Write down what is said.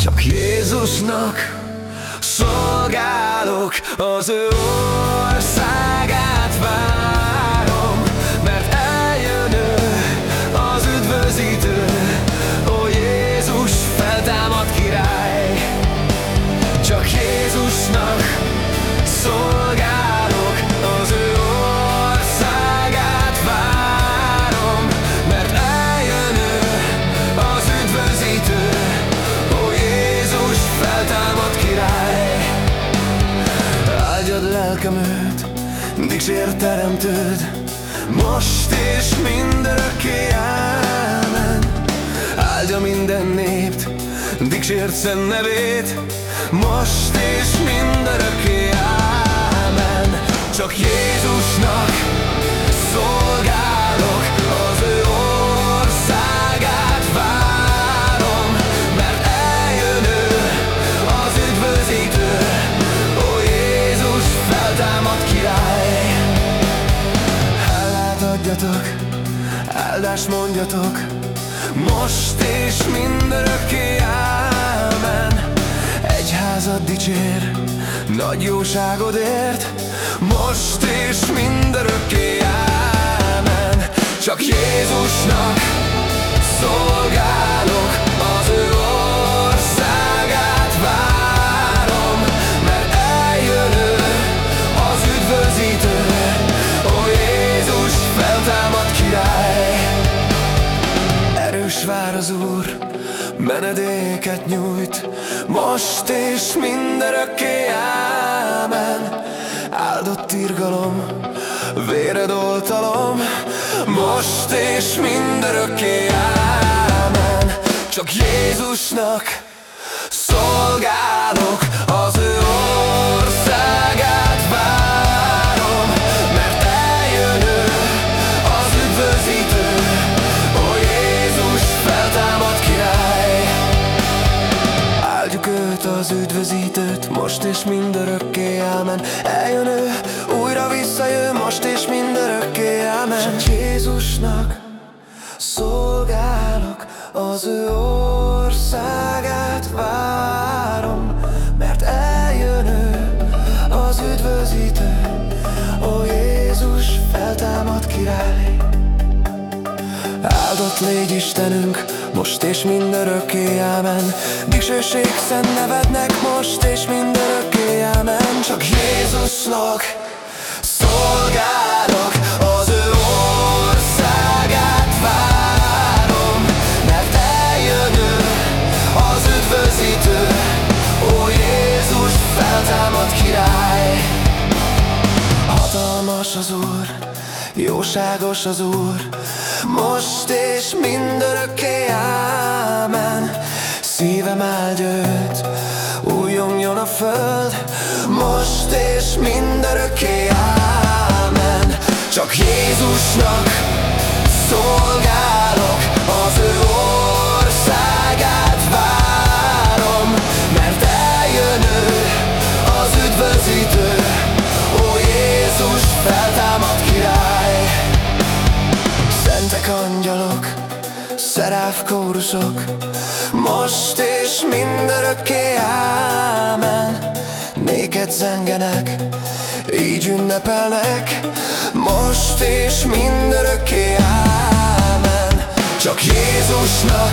Csak Jézusnak szolgálok az ő lelkem őt, dicsért teremtőd, most és mindörökké ámen. Áldja minden népt, dicsért szent nevét, most és mindörökké ámen. Csak Jézusnak szolgálok, adjatok, áldást mondjatok, most és mindörökké ámen. Egyházad dicsér, nagy jóságodért, most és mindörökké ámen. Csak Jézusnak szolgálok, Erős vár az Úr, menedéket nyújt, most és mindörökké ámen. Áldott irgalom, véred oltalom, most és mindörökké ámen. Csak Jézusnak szolgálok, az az üdvözítőt, most és mindörökké ámen. Eljön ő, újra visszajön, most és mindörökké ámen. Csak Jézusnak szolgálok, az ő országát várom, mert eljön ő, az üdvözítő, ó Jézus feltámad király. Légy Istenünk, most és mindörökké ámen. Dicsőség szent nevednek, most és mindörökké ámen. Csak Jézusnak szolgálok, az ő országát várom. Mert eljön ő, az üdvözítő, ó Jézus feltámad király. Hatalmas az Úr, jóságos az Úr, most és mindörökké ámen. Szívem áldja őt, újjongjon a föld, most és mindörökké ámen. Csak Jézusnak szeráf kórusok, most és mindörökké ámen. Néked zengenek, így ünnepelnek, most és mindörökké ámen. Csak Jézusnak